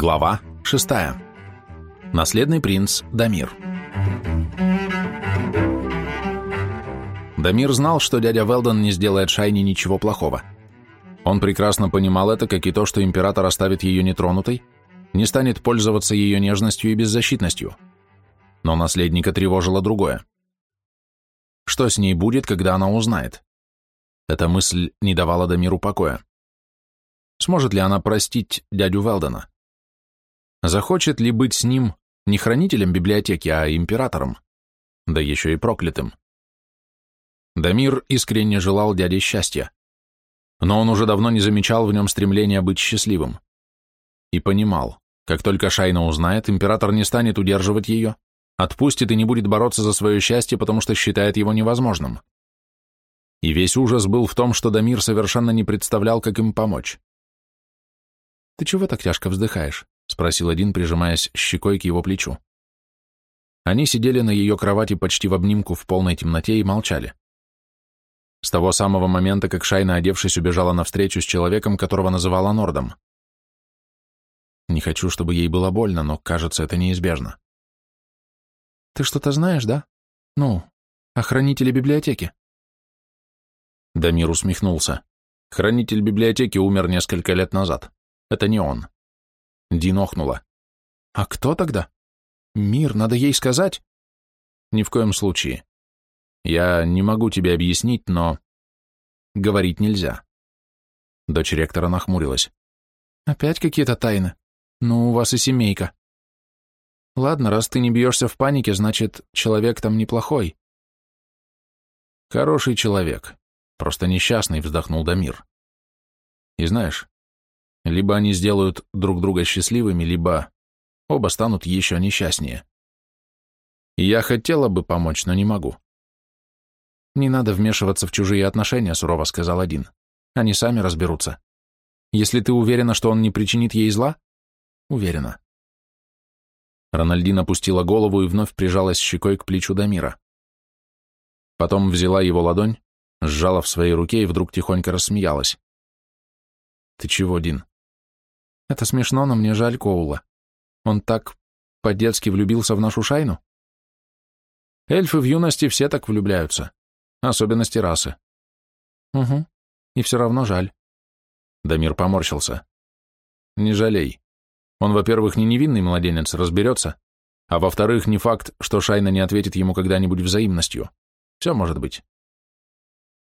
Глава 6. Наследный принц Дамир. Дамир знал, что дядя Велден не сделает Шайне ничего плохого. Он прекрасно понимал это, как и то, что император оставит ее нетронутой, не станет пользоваться ее нежностью и беззащитностью. Но наследника тревожило другое. Что с ней будет, когда она узнает? Эта мысль не давала Дамиру покоя. Сможет ли она простить дядю Велдена? Захочет ли быть с ним не хранителем библиотеки, а императором? Да еще и проклятым. Дамир искренне желал дяде счастья. Но он уже давно не замечал в нем стремления быть счастливым. И понимал, как только Шайна узнает, император не станет удерживать ее, отпустит и не будет бороться за свое счастье, потому что считает его невозможным. И весь ужас был в том, что Дамир совершенно не представлял, как им помочь. «Ты чего так тяжко вздыхаешь?» — спросил один, прижимаясь щекой к его плечу. Они сидели на ее кровати почти в обнимку в полной темноте и молчали. С того самого момента, как Шайна, одевшись, убежала навстречу с человеком, которого называла Нордом. Не хочу, чтобы ей было больно, но, кажется, это неизбежно. «Ты что-то знаешь, да? Ну, о хранителе библиотеки?» Дамир усмехнулся. «Хранитель библиотеки умер несколько лет назад. Это не он. Дин охнула. А кто тогда? Мир, надо ей сказать. Ни в коем случае. Я не могу тебе объяснить, но... Говорить нельзя. Дочь ректора нахмурилась. Опять какие-то тайны? Ну, у вас и семейка. Ладно, раз ты не бьешься в панике, значит, человек там неплохой. Хороший человек. Просто несчастный, вздохнул Дамир. И знаешь, либо они сделают друг друга счастливыми, либо оба станут еще несчастнее. я хотела бы помочь, но не могу. Не надо вмешиваться в чужие отношения, сурово сказал один. Они сами разберутся. Если ты уверена, что он не причинит ей зла? Уверена. Рональдин опустила голову и вновь прижалась щекой к плечу Дамира. Потом взяла его ладонь, сжала в своей руке и вдруг тихонько рассмеялась. «Ты чего, Дин?» Это смешно, но мне жаль Коула. Он так по-детски влюбился в нашу шайну. Эльфы в юности все так влюбляются, особенности расы. Угу, и все равно жаль. Дамир поморщился. Не жалей. Он, во-первых, не невинный младенец, разберется, а во-вторых, не факт, что Шайна не ответит ему когда-нибудь взаимностью. Все может быть.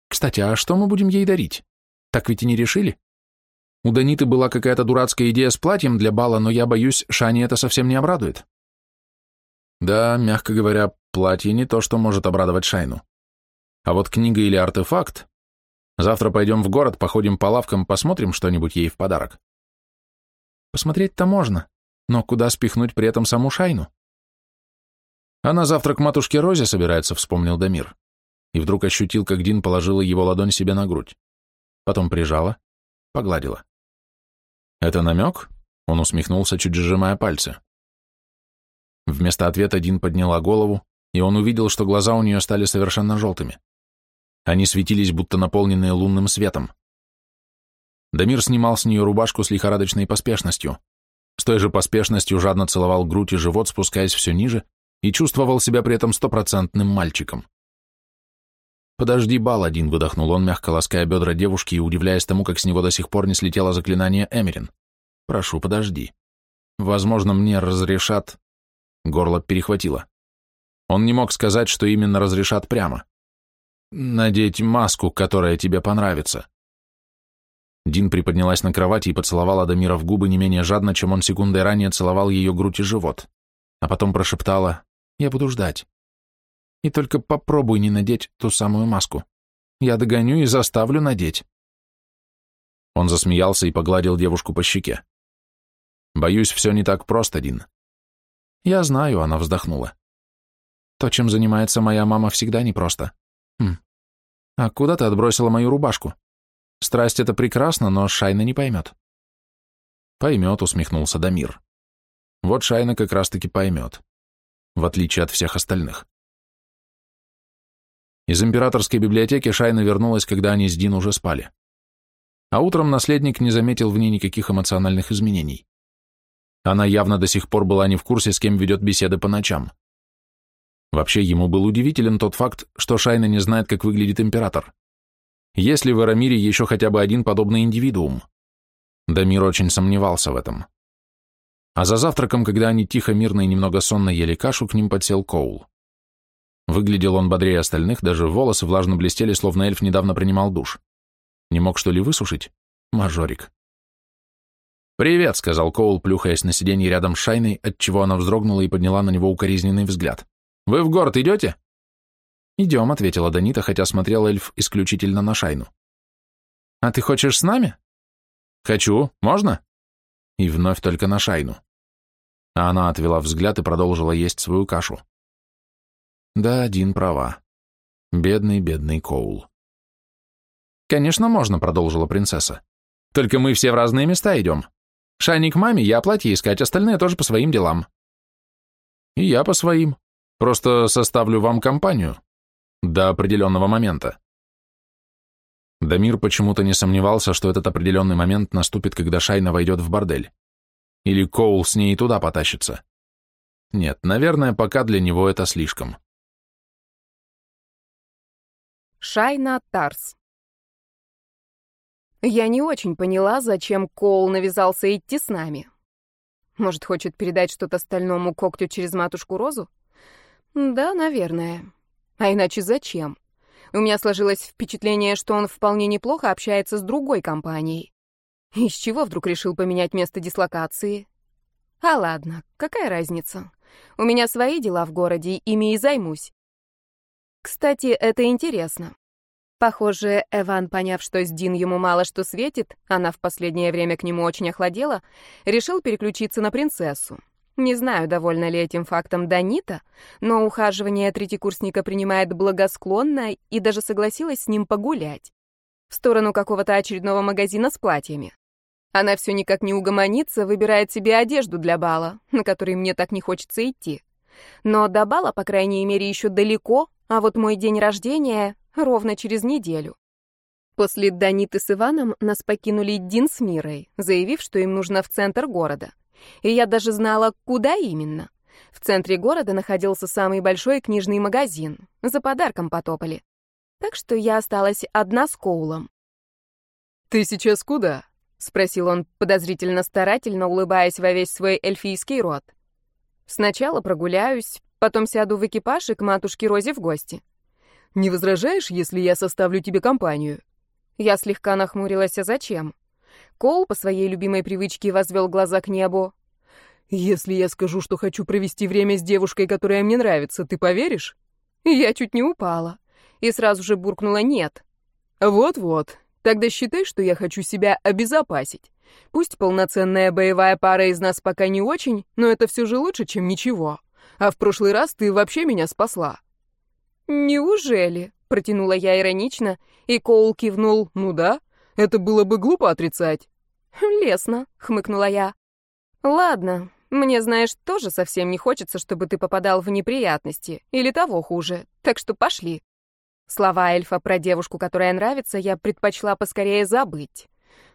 Кстати, а что мы будем ей дарить? Так ведь и не решили? У Даниты была какая-то дурацкая идея с платьем для бала, но я боюсь, Шани это совсем не обрадует. Да, мягко говоря, платье не то, что может обрадовать Шайну. А вот книга или артефакт... Завтра пойдем в город, походим по лавкам, посмотрим что-нибудь ей в подарок. Посмотреть-то можно, но куда спихнуть при этом саму Шайну? Она завтра к матушке Розе собирается, вспомнил Дамир. И вдруг ощутил, как Дин положила его ладонь себе на грудь. Потом прижала, погладила. «Это намек?» — он усмехнулся, чуть сжимая пальцы. Вместо ответа Дин подняла голову, и он увидел, что глаза у нее стали совершенно желтыми. Они светились, будто наполненные лунным светом. Дамир снимал с нее рубашку с лихорадочной поспешностью. С той же поспешностью жадно целовал грудь и живот, спускаясь все ниже, и чувствовал себя при этом стопроцентным мальчиком. «Подожди, бал один», — выдохнул он, мягко лаская бедра девушки и удивляясь тому, как с него до сих пор не слетело заклинание Эмерин. «Прошу, подожди. Возможно, мне разрешат...» Горло перехватило. Он не мог сказать, что именно разрешат прямо. «Надеть маску, которая тебе понравится». Дин приподнялась на кровати и поцеловала Дамира в губы не менее жадно, чем он секундой ранее целовал ее грудь и живот, а потом прошептала «Я буду ждать». И только попробуй не надеть ту самую маску. Я догоню и заставлю надеть. Он засмеялся и погладил девушку по щеке. Боюсь, все не так просто, Дин. Я знаю, она вздохнула. То, чем занимается моя мама, всегда непросто. Хм. А куда ты отбросила мою рубашку? Страсть — это прекрасно, но Шайна не поймет. Поймет, усмехнулся Дамир. Вот Шайна как раз-таки поймет. В отличие от всех остальных. Из императорской библиотеки Шайна вернулась, когда они с Дин уже спали. А утром наследник не заметил в ней никаких эмоциональных изменений. Она явно до сих пор была не в курсе, с кем ведет беседы по ночам. Вообще, ему был удивителен тот факт, что Шайна не знает, как выглядит император. Есть ли в Эрамире еще хотя бы один подобный индивидуум? Дамир очень сомневался в этом. А за завтраком, когда они тихо, мирно и немного сонно ели кашу, к ним подсел Коул. Выглядел он бодрее остальных, даже волосы влажно блестели, словно эльф недавно принимал душ. Не мог что ли высушить? Мажорик. «Привет», — сказал Коул, плюхаясь на сиденье рядом с Шайной, отчего она вздрогнула и подняла на него укоризненный взгляд. «Вы в город идете?» «Идем», — ответила Данита, хотя смотрел эльф исключительно на Шайну. «А ты хочешь с нами?» «Хочу. Можно?» И вновь только на Шайну. А она отвела взгляд и продолжила есть свою кашу. Да, один права. Бедный, бедный Коул. «Конечно, можно», — продолжила принцесса. «Только мы все в разные места идем. Шайни к маме, я платье искать, остальные тоже по своим делам». «И я по своим. Просто составлю вам компанию. До определенного момента». Дамир почему-то не сомневался, что этот определенный момент наступит, когда Шайна войдет в бордель. Или Коул с ней туда потащится. Нет, наверное, пока для него это слишком. Шайна Тарс. Я не очень поняла, зачем Коул навязался идти с нами. Может, хочет передать что-то стальному когтю через матушку Розу? Да, наверное. А иначе зачем? У меня сложилось впечатление, что он вполне неплохо общается с другой компанией. Из чего вдруг решил поменять место дислокации? А ладно, какая разница? У меня свои дела в городе, ими и займусь. Кстати, это интересно. Похоже, Эван, поняв, что с Дин ему мало что светит, она в последнее время к нему очень охладела, решил переключиться на принцессу. Не знаю, довольна ли этим фактом Данита, но ухаживание третьекурсника принимает благосклонно и даже согласилась с ним погулять. В сторону какого-то очередного магазина с платьями. Она все никак не угомонится, выбирает себе одежду для бала, на который мне так не хочется идти. Но до бала, по крайней мере, еще далеко, а вот мой день рождения ровно через неделю. После Даниты с Иваном нас покинули Дин с Мирой, заявив, что им нужно в центр города. И я даже знала, куда именно. В центре города находился самый большой книжный магазин. За подарком потопали. Так что я осталась одна с Коулом. «Ты сейчас куда?» — спросил он подозрительно старательно, улыбаясь во весь свой эльфийский рот. «Сначала прогуляюсь, потом сяду в экипаж и к матушке Розе в гости». «Не возражаешь, если я составлю тебе компанию?» Я слегка нахмурилась, а зачем? Кол по своей любимой привычке возвел глаза к небу. «Если я скажу, что хочу провести время с девушкой, которая мне нравится, ты поверишь?» Я чуть не упала и сразу же буркнула «нет». «Вот-вот, тогда считай, что я хочу себя обезопасить. Пусть полноценная боевая пара из нас пока не очень, но это все же лучше, чем ничего. А в прошлый раз ты вообще меня спасла». «Неужели?» — протянула я иронично, и Коул кивнул «ну да». Это было бы глупо отрицать. «Лесно», — хмыкнула я. «Ладно, мне, знаешь, тоже совсем не хочется, чтобы ты попадал в неприятности, или того хуже, так что пошли». Слова эльфа про девушку, которая нравится, я предпочла поскорее забыть.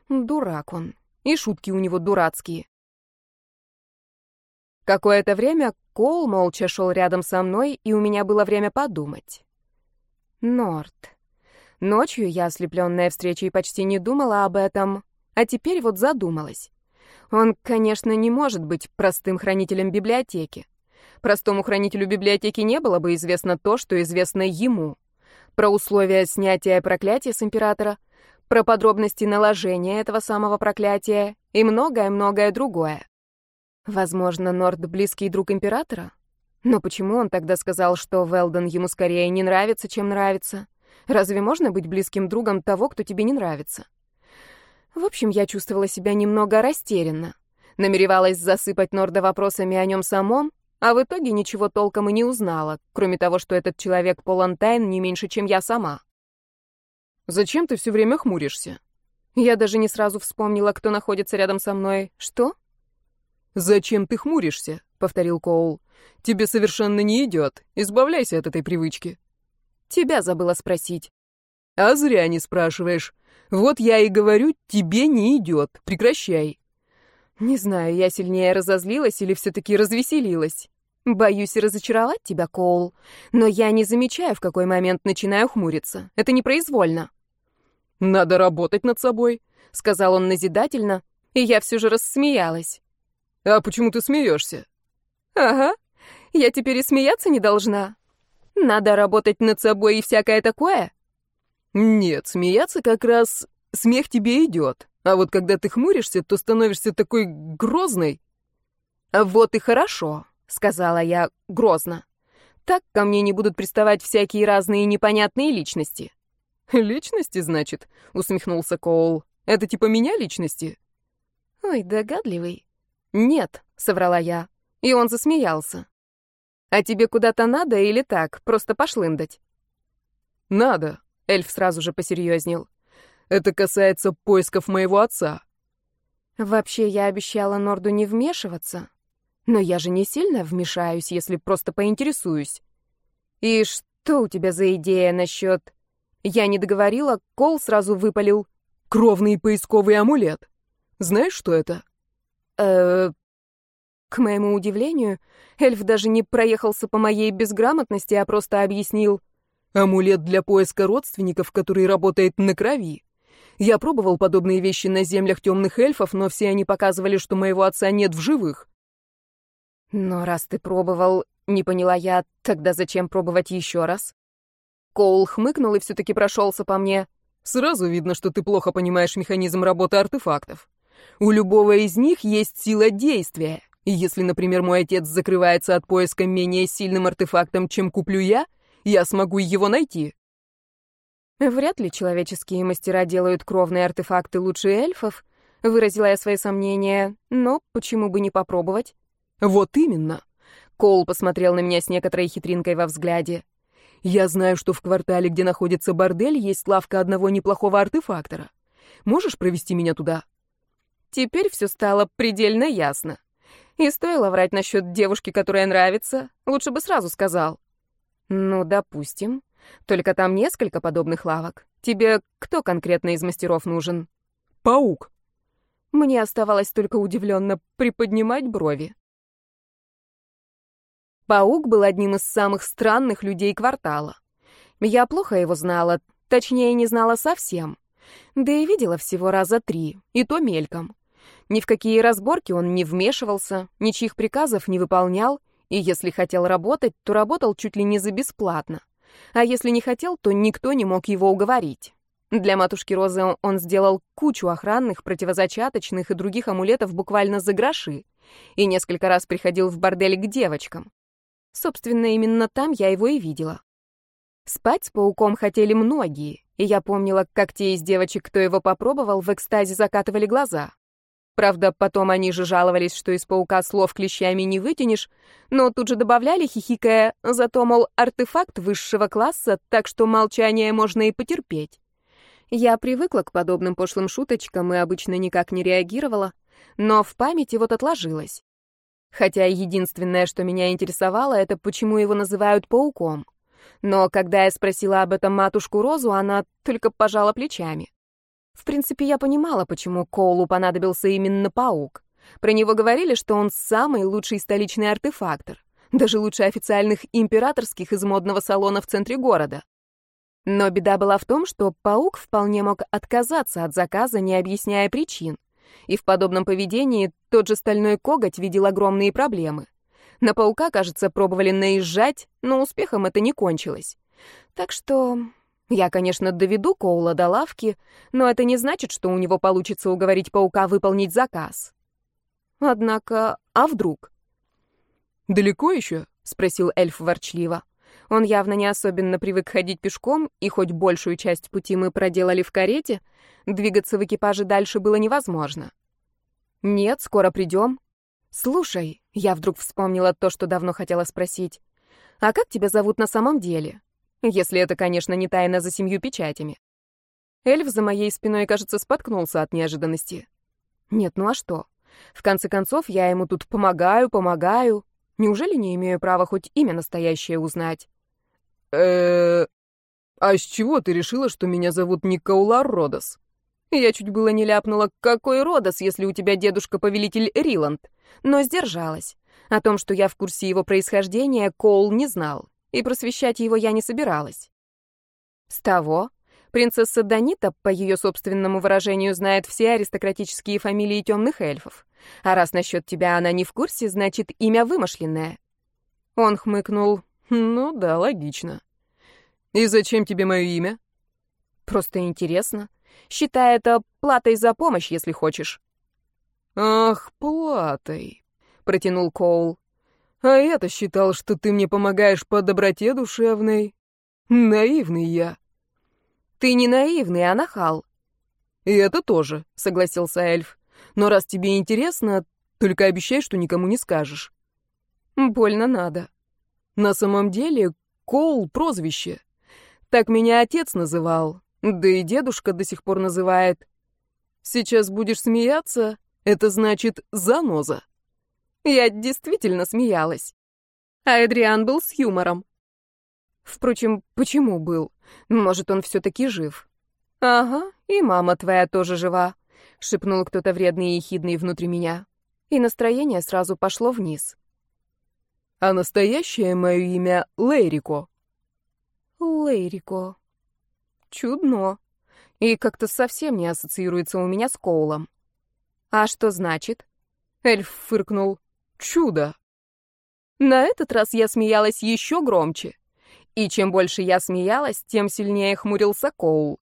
Дурак он. И шутки у него дурацкие. Какое-то время Кол молча шел рядом со мной, и у меня было время подумать. Норт. Ночью я, ослепленная встречей, почти не думала об этом, а теперь вот задумалась. Он, конечно, не может быть простым хранителем библиотеки. Простому хранителю библиотеки не было бы известно то, что известно ему. Про условия снятия проклятия с императора, про подробности наложения этого самого проклятия и многое-многое другое. Возможно, Норд близкий друг императора? Но почему он тогда сказал, что Велден ему скорее не нравится, чем нравится? Разве можно быть близким другом того, кто тебе не нравится? В общем, я чувствовала себя немного растерянно. Намеревалась засыпать Норда вопросами о нем самом, а в итоге ничего толком и не узнала, кроме того, что этот человек полон тайн не меньше, чем я сама. «Зачем ты все время хмуришься?» Я даже не сразу вспомнила, кто находится рядом со мной. «Что?» «Зачем ты хмуришься?» — повторил Коул. «Тебе совершенно не идет. Избавляйся от этой привычки». Тебя забыла спросить. А зря не спрашиваешь. Вот я и говорю, тебе не идет. Прекращай. Не знаю, я сильнее разозлилась или все-таки развеселилась. Боюсь разочаровать тебя, Коул, но я не замечаю, в какой момент начинаю хмуриться. Это непроизвольно. Надо работать над собой, сказал он назидательно, и я все же рассмеялась. А почему ты смеешься? Ага. Я теперь и смеяться не должна. Надо работать над собой и всякое такое. Нет, смеяться как раз смех тебе идет. А вот когда ты хмуришься, то становишься такой грозной. Вот и хорошо сказала я грозно. Так ко мне не будут приставать всякие разные непонятные личности. Личности, значит, усмехнулся Коул. Это типа меня личности? Ой, догадливый. Нет, соврала я, и он засмеялся. А тебе куда-то надо или так, просто пошлындать? Надо, эльф сразу же посерьезнел. Это касается поисков моего отца. Вообще, я обещала Норду не вмешиваться, но я же не сильно вмешаюсь, если просто поинтересуюсь. И что у тебя за идея насчет... Я не договорила, Кол сразу выпалил. Кровный поисковый амулет. Знаешь, что это? Э, К моему удивлению, эльф даже не проехался по моей безграмотности, а просто объяснил. Амулет для поиска родственников, который работает на крови. Я пробовал подобные вещи на землях темных эльфов, но все они показывали, что моего отца нет в живых. Но раз ты пробовал, не поняла я, тогда зачем пробовать еще раз? Коул хмыкнул и все-таки прошелся по мне. Сразу видно, что ты плохо понимаешь механизм работы артефактов. У любого из них есть сила действия. И если, например, мой отец закрывается от поиска менее сильным артефактом, чем куплю я, я смогу его найти. Вряд ли человеческие мастера делают кровные артефакты лучше эльфов, выразила я свои сомнения, но почему бы не попробовать? Вот именно. Коул посмотрел на меня с некоторой хитринкой во взгляде. Я знаю, что в квартале, где находится бордель, есть лавка одного неплохого артефактора. Можешь провести меня туда? Теперь все стало предельно ясно. И стоило врать насчет девушки, которая нравится, лучше бы сразу сказал. Ну, допустим. Только там несколько подобных лавок. Тебе кто конкретно из мастеров нужен? Паук. Мне оставалось только удивленно приподнимать брови. Паук был одним из самых странных людей квартала. Я плохо его знала, точнее, не знала совсем. Да и видела всего раза три, и то мельком. Ни в какие разборки он не вмешивался, ничьих приказов не выполнял, и если хотел работать, то работал чуть ли не за бесплатно. А если не хотел, то никто не мог его уговорить. Для матушки Розы он сделал кучу охранных, противозачаточных и других амулетов буквально за гроши. И несколько раз приходил в бордель к девочкам. Собственно, именно там я его и видела. Спать с пауком хотели многие, и я помнила, как те из девочек, кто его попробовал, в экстазе закатывали глаза. Правда, потом они же жаловались, что из паука слов клещами не вытянешь, но тут же добавляли, хихикая, зато, мол, артефакт высшего класса, так что молчание можно и потерпеть. Я привыкла к подобным пошлым шуточкам и обычно никак не реагировала, но в памяти вот отложилось. Хотя единственное, что меня интересовало, это почему его называют пауком. Но когда я спросила об этом матушку Розу, она только пожала плечами. В принципе, я понимала, почему Коулу понадобился именно паук. Про него говорили, что он самый лучший столичный артефактор, даже лучше официальных императорских из модного салона в центре города. Но беда была в том, что паук вполне мог отказаться от заказа, не объясняя причин. И в подобном поведении тот же стальной коготь видел огромные проблемы. На паука, кажется, пробовали наезжать, но успехом это не кончилось. Так что я, конечно, доведу Коула до лавки, но это не значит, что у него получится уговорить паука выполнить заказ. Однако, а вдруг? «Далеко еще?» — спросил эльф ворчливо. Он явно не особенно привык ходить пешком, и хоть большую часть пути мы проделали в карете, двигаться в экипаже дальше было невозможно. «Нет, скоро придем». «Слушай», — я вдруг вспомнила то, что давно хотела спросить. «А как тебя зовут на самом деле? Если это, конечно, не тайна за семью печатями». Эльф за моей спиной, кажется, споткнулся от неожиданности. «Нет, ну а что? В конце концов, я ему тут помогаю, помогаю. Неужели не имею права хоть имя настоящее узнать?» Э А с чего ты решила, что меня зовут Никаулар Родос? Я чуть было не ляпнула, какой Родос, если у тебя дедушка-повелитель Риланд, но сдержалась. О том, что я в курсе его происхождения, Коул не знал, и просвещать его я не собиралась. С того, принцесса Данита, по ее собственному выражению, знает все аристократические фамилии темных эльфов. А раз насчет тебя она не в курсе, значит, имя вымышленное. Он хмыкнул. Ну да, логично. И зачем тебе мое имя? Просто интересно. Считай это платой за помощь, если хочешь. Ах, платой, протянул Коул. А я-то считал, что ты мне помогаешь по доброте душевной. Наивный я. Ты не наивный, а нахал. И это тоже, согласился эльф. Но раз тебе интересно, только обещай, что никому не скажешь. Больно надо. На самом деле, Коул — прозвище. Так меня отец называл, да и дедушка до сих пор называет. Сейчас будешь смеяться, это значит заноза. Я действительно смеялась. А Эдриан был с юмором. Впрочем, почему был? Может, он все-таки жив? Ага, и мама твоя тоже жива шепнул кто-то вредный и ехидный внутри меня, и настроение сразу пошло вниз. А настоящее мое имя Лейрико. Лейрико. Чудно. И как-то совсем не ассоциируется у меня с Коулом. А что значит? Эльф фыркнул. Чудо. На этот раз я смеялась еще громче. И чем больше я смеялась, тем сильнее хмурился Коул.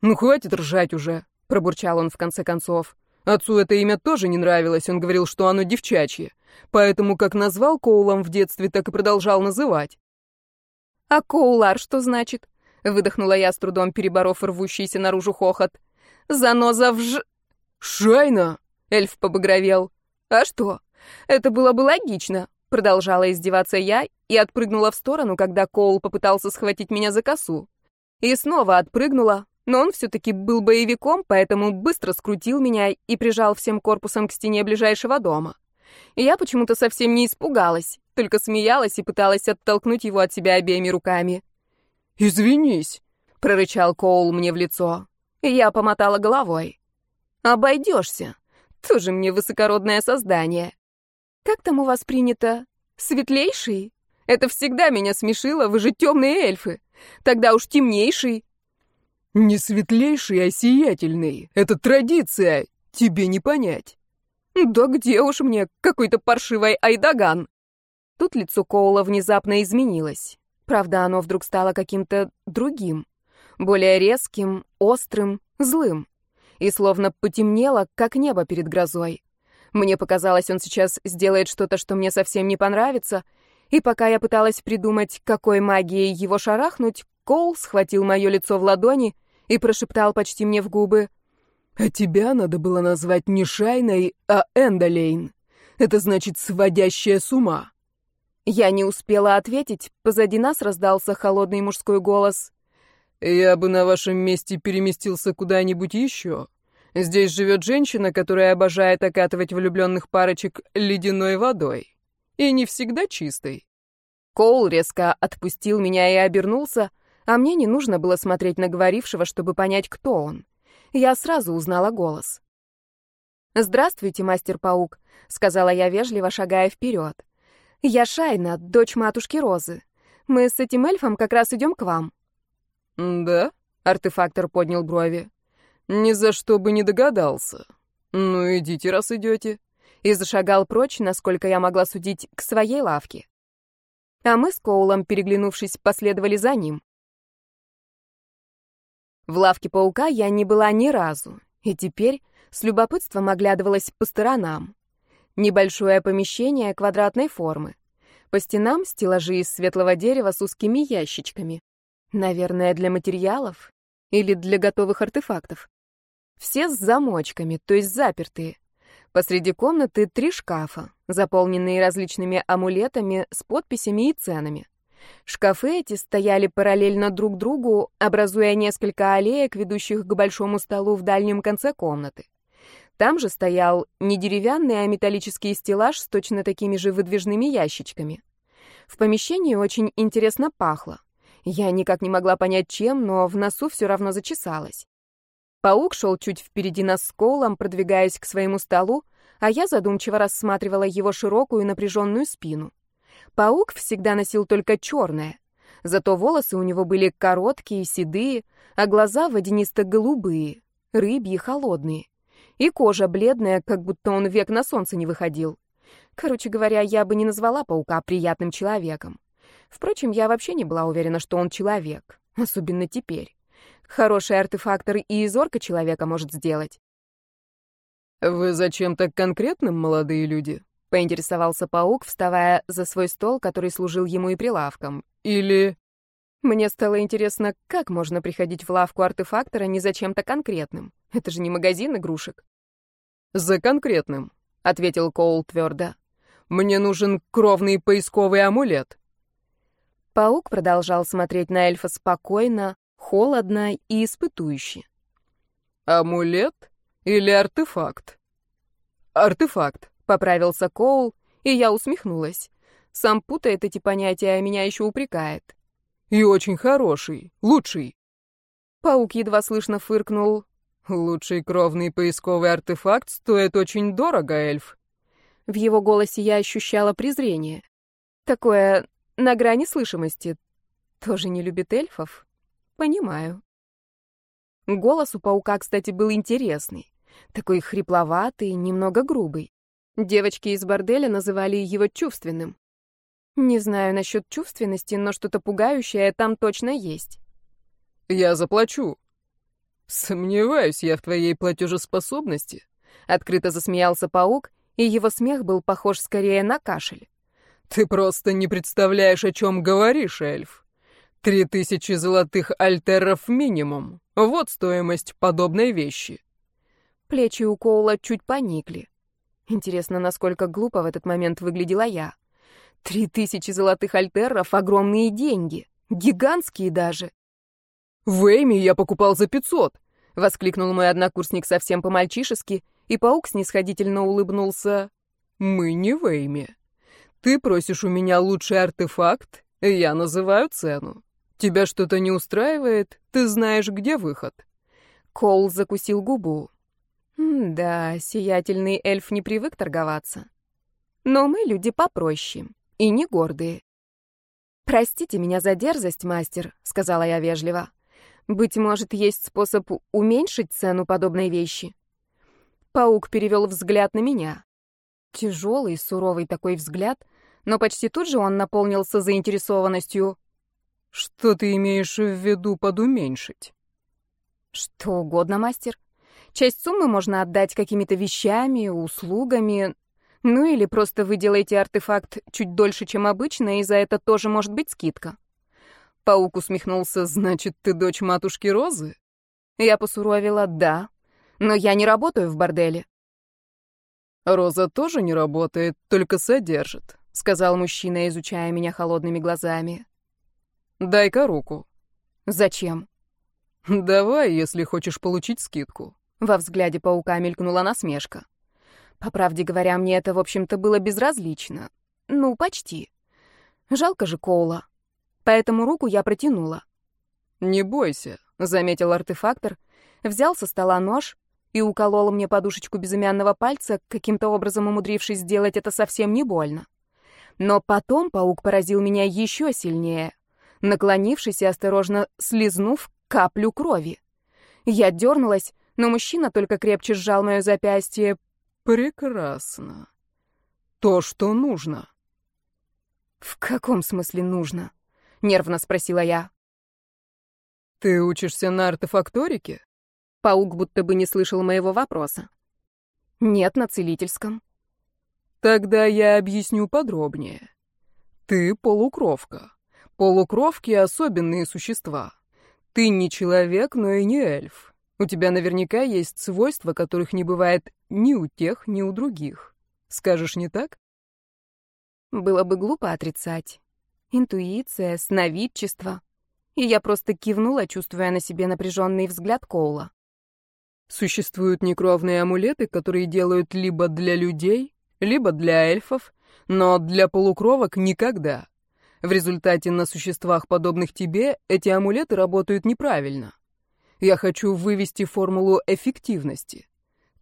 «Ну, хватит ржать уже», — пробурчал он в конце концов. Отцу это имя тоже не нравилось, он говорил, что оно девчачье. Поэтому как назвал Коулом в детстве, так и продолжал называть. «А Коулар что значит?» — выдохнула я с трудом, переборов рвущийся наружу хохот. «Заноза в ж...» «Шайна!» — эльф побагровел. «А что? Это было бы логично», — продолжала издеваться я и отпрыгнула в сторону, когда Коул попытался схватить меня за косу. И снова отпрыгнула, но он все-таки был боевиком, поэтому быстро скрутил меня и прижал всем корпусом к стене ближайшего дома. И я почему-то совсем не испугалась, только смеялась и пыталась оттолкнуть его от себя обеими руками. «Извинись», — прорычал Коул мне в лицо. Я помотала головой. «Обойдешься. Тоже мне высокородное создание. Как там у вас принято? Светлейший? Это всегда меня смешило, вы же темные эльфы. Тогда уж темнейший. Не светлейший, а сиятельный. Это традиция. Тебе не понять. Да где уж мне какой-то паршивый айдаган. Тут лицо Коула внезапно изменилось. Правда, оно вдруг стало каким-то другим. Более резким, острым, злым. И словно потемнело, как небо перед грозой. Мне показалось, он сейчас сделает что-то, что мне совсем не понравится. И пока я пыталась придумать, какой магией его шарахнуть, Коул схватил мое лицо в ладони и прошептал почти мне в губы. «А тебя надо было назвать не Шайной, а Эндолейн. Это значит «сводящая с ума». Я не успела ответить, позади нас раздался холодный мужской голос. «Я бы на вашем месте переместился куда-нибудь еще. Здесь живет женщина, которая обожает окатывать влюбленных парочек ледяной водой. И не всегда чистой». Коул резко отпустил меня и обернулся, а мне не нужно было смотреть на говорившего, чтобы понять, кто он. Я сразу узнала голос. «Здравствуйте, мастер-паук», — сказала я вежливо, шагая вперед. «Я Шайна, дочь матушки Розы. Мы с этим эльфом как раз идем к вам». «Да?» — артефактор поднял брови. «Ни за что бы не догадался. Ну, идите, раз идете». И зашагал прочь, насколько я могла судить, к своей лавке. А мы с Коулом, переглянувшись, последовали за ним. В лавке паука я не была ни разу, и теперь с любопытством оглядывалась по сторонам. Небольшое помещение квадратной формы. По стенам стеллажи из светлого дерева с узкими ящичками. Наверное, для материалов или для готовых артефактов. Все с замочками, то есть запертые. Посреди комнаты три шкафа, заполненные различными амулетами с подписями и ценами. Шкафы эти стояли параллельно друг другу, образуя несколько аллеек, ведущих к большому столу в дальнем конце комнаты. Там же стоял не деревянный, а металлический стеллаж с точно такими же выдвижными ящичками. В помещении очень интересно пахло. Я никак не могла понять, чем, но в носу все равно зачесалось. Паук шел чуть впереди нас с Коулом, продвигаясь к своему столу, а я задумчиво рассматривала его широкую напряженную спину. Паук всегда носил только черное, зато волосы у него были короткие, седые, а глаза водянисто-голубые, рыбьи, холодные. И кожа бледная, как будто он век на солнце не выходил. Короче говоря, я бы не назвала паука приятным человеком. Впрочем, я вообще не была уверена, что он человек, особенно теперь. Хороший артефактор и из орка человека может сделать. «Вы зачем так конкретным, молодые люди?» — поинтересовался паук, вставая за свой стол, который служил ему и прилавком. «Или...» Мне стало интересно, как можно приходить в лавку артефактора не за чем-то конкретным. Это же не магазин игрушек. «За конкретным», — ответил Коул твердо. «Мне нужен кровный поисковый амулет». Паук продолжал смотреть на эльфа спокойно, холодно и испытующе. «Амулет или артефакт?» «Артефакт», — поправился Коул, и я усмехнулась. Сам путает эти понятия, а меня еще упрекает. «И очень хороший, лучший». Паук едва слышно фыркнул. «Лучший кровный поисковый артефакт стоит очень дорого, эльф». В его голосе я ощущала презрение. Такое на грани слышимости. Тоже не любит эльфов? Понимаю. Голос у паука, кстати, был интересный. Такой хрипловатый, немного грубый. Девочки из борделя называли его чувственным. Не знаю насчет чувственности, но что-то пугающее там точно есть. «Я заплачу». «Сомневаюсь я в твоей платежеспособности», — открыто засмеялся паук, и его смех был похож скорее на кашель. «Ты просто не представляешь, о чем говоришь, эльф. Три тысячи золотых альтеров минимум. Вот стоимость подобной вещи. Плечи у Коула чуть поникли. Интересно, насколько глупо в этот момент выглядела я. Три тысячи золотых альтеров — огромные деньги. Гигантские даже. «В Эйме я покупал за пятьсот!» — воскликнул мой однокурсник совсем по-мальчишески, и паук снисходительно улыбнулся. «Мы не в Эйме. Ты просишь у меня лучший артефакт, я называю цену. Тебя что-то не устраивает? Ты знаешь, где выход?» Коул закусил губу. «Да, сиятельный эльф не привык торговаться. Но мы люди попроще и не гордые». «Простите меня за дерзость, мастер», — сказала я вежливо. «Быть может, есть способ уменьшить цену подобной вещи?» Паук перевел взгляд на меня. Тяжелый, суровый такой взгляд, но почти тут же он наполнился заинтересованностью. Что ты имеешь в виду под уменьшить? Что угодно, мастер. Часть суммы можно отдать какими-то вещами, услугами. Ну или просто вы делаете артефакт чуть дольше, чем обычно, и за это тоже может быть скидка. Паук усмехнулся. Значит, ты дочь матушки Розы? Я посуровила. Да. Но я не работаю в борделе. Роза тоже не работает, только содержит, сказал мужчина, изучая меня холодными глазами. Дай-ка руку. Зачем? Давай, если хочешь получить скидку. Во взгляде паука мелькнула насмешка. По правде говоря, мне это, в общем-то, было безразлично. Ну, почти. Жалко же Коула. Поэтому руку я протянула. «Не бойся», — заметил артефактор, взял со стола нож и уколол мне подушечку безымянного пальца, каким-то образом умудрившись сделать это совсем не больно. Но потом паук поразил меня еще сильнее наклонившись и осторожно слезнув каплю крови. Я дернулась, но мужчина только крепче сжал мое запястье. «Прекрасно. То, что нужно». «В каком смысле нужно?» — нервно спросила я. «Ты учишься на артефакторике?» Паук будто бы не слышал моего вопроса. «Нет, на целительском». «Тогда я объясню подробнее. Ты полукровка. Полукровки — особенные существа. Ты не человек, но и не эльф. У тебя наверняка есть свойства, которых не бывает ни у тех, ни у других. Скажешь, не так? Было бы глупо отрицать. Интуиция, сновидчество. И я просто кивнула, чувствуя на себе напряженный взгляд Коула. Существуют некровные амулеты, которые делают либо для людей, либо для эльфов, но для полукровок никогда. В результате на существах, подобных тебе, эти амулеты работают неправильно. Я хочу вывести формулу эффективности.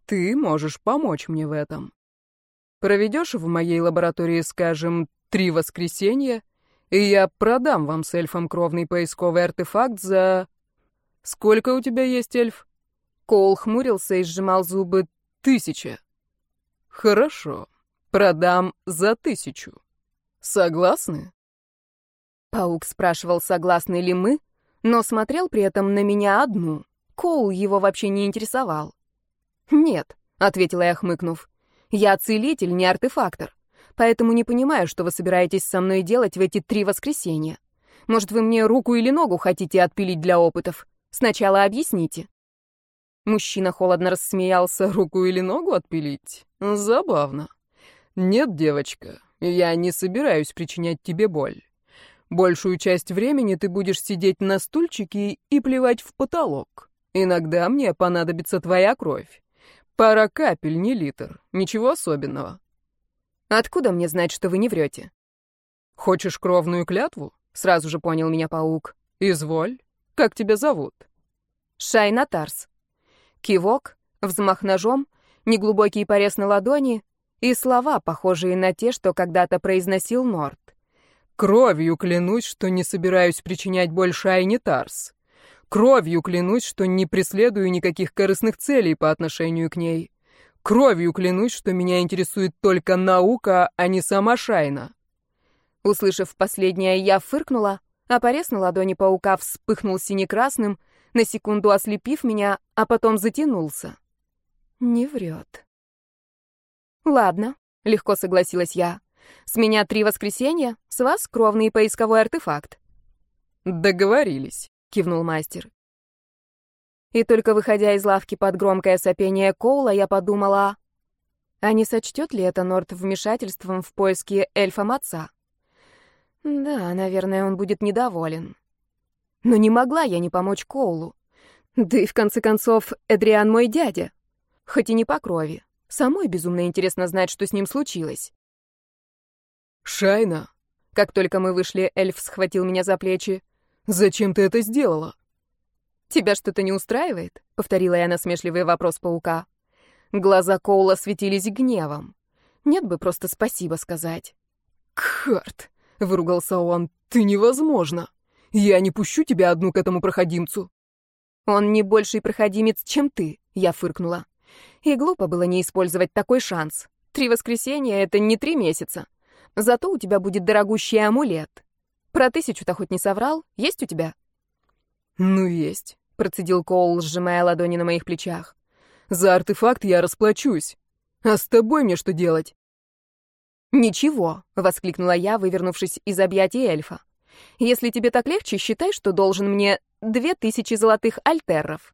Ты можешь помочь мне в этом. Проведешь в моей лаборатории, скажем, три воскресенья, и я продам вам с эльфом кровный поисковый артефакт за... Сколько у тебя есть, эльф? Коул хмурился и сжимал зубы. Тысяча. Хорошо. Продам за тысячу. Согласны? Паук спрашивал, согласны ли мы, но смотрел при этом на меня одну. Коул его вообще не интересовал. «Нет», — ответила я, хмыкнув. «Я целитель, не артефактор, поэтому не понимаю, что вы собираетесь со мной делать в эти три воскресенья. Может, вы мне руку или ногу хотите отпилить для опытов? Сначала объясните». Мужчина холодно рассмеялся. «Руку или ногу отпилить? Забавно. Нет, девочка, я не собираюсь причинять тебе боль. Большую часть времени ты будешь сидеть на стульчике и плевать в потолок. Иногда мне понадобится твоя кровь. Пара капель, не литр. Ничего особенного. Откуда мне знать, что вы не врете? Хочешь кровную клятву? Сразу же понял меня паук. Изволь. Как тебя зовут? Шайна Тарс. Кивок, взмах ножом, неглубокий порез на ладони и слова, похожие на те, что когда-то произносил Норт. Кровью клянусь, что не собираюсь причинять больше Айне Тарс. Кровью клянусь, что не преследую никаких корыстных целей по отношению к ней. Кровью клянусь, что меня интересует только наука, а не сама Шайна. Услышав последнее, я фыркнула, а порез на ладони паука вспыхнул синекрасным, на секунду ослепив меня, а потом затянулся. Не врет. Ладно, легко согласилась я. С меня три воскресенья, с вас кровный поисковой артефакт. Договорились, кивнул мастер. И только выходя из лавки под громкое сопение Коула, я подумала, а не сочтет ли это Норт вмешательством в поиски эльфа-отца? Да, наверное, он будет недоволен. Но не могла я не помочь Коулу. Да и в конце концов, Эдриан мой дядя. Хоть и не по крови. Самой безумно интересно знать, что с ним случилось. «Шайна!» Как только мы вышли, эльф схватил меня за плечи. «Зачем ты это сделала?» «Тебя что-то не устраивает?» — повторила я насмешливый вопрос паука. Глаза Коула светились гневом. Нет бы просто спасибо сказать. «Карт!» — выругался он. «Ты невозможно! Я не пущу тебя одну к этому проходимцу!» «Он не больший проходимец, чем ты», — я фыркнула. И глупо было не использовать такой шанс. Три воскресенья — это не три месяца. Зато у тебя будет дорогущий амулет. Про тысячу-то хоть не соврал? Есть у тебя?» «Ну, есть», — процедил Коул, сжимая ладони на моих плечах. «За артефакт я расплачусь. А с тобой мне что делать?» «Ничего», — воскликнула я, вывернувшись из объятий эльфа. «Если тебе так легче, считай, что должен мне две тысячи золотых альтерров.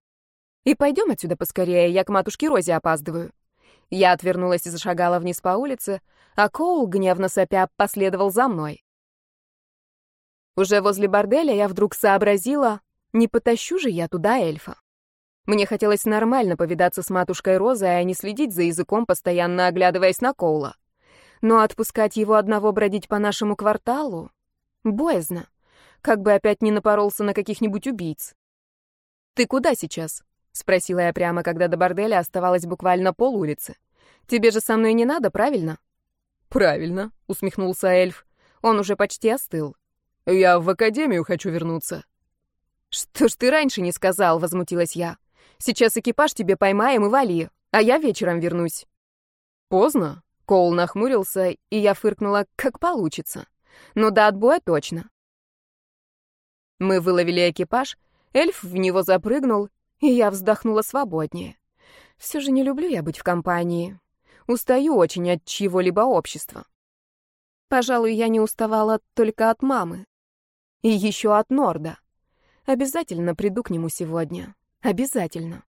И пойдем отсюда поскорее, я к матушке Розе опаздываю». Я отвернулась и зашагала вниз по улице, а Коул, гневно сопя, последовал за мной. Уже возле борделя я вдруг сообразила, не потащу же я туда эльфа. Мне хотелось нормально повидаться с матушкой Розой, а не следить за языком, постоянно оглядываясь на Коула. Но отпускать его одного бродить по нашему кварталу боязно. Как бы опять не напоролся на каких-нибудь убийц. «Ты куда сейчас?» — спросила я прямо, когда до борделя оставалось буквально пол улицы. «Тебе же со мной не надо, правильно?» «Правильно», — усмехнулся эльф. Он уже почти остыл. «Я в академию хочу вернуться». «Что ж ты раньше не сказал?» — возмутилась я. «Сейчас экипаж тебе поймаем и вали, а я вечером вернусь». «Поздно?» — Коул нахмурился, и я фыркнула, как получится. «Ну до отбоя точно». Мы выловили экипаж, эльф в него запрыгнул, и я вздохнула свободнее. Все же не люблю я быть в компании. Устаю очень от чьего-либо общества. Пожалуй, я не уставала только от мамы. И еще от Норда. Обязательно приду к нему сегодня. Обязательно.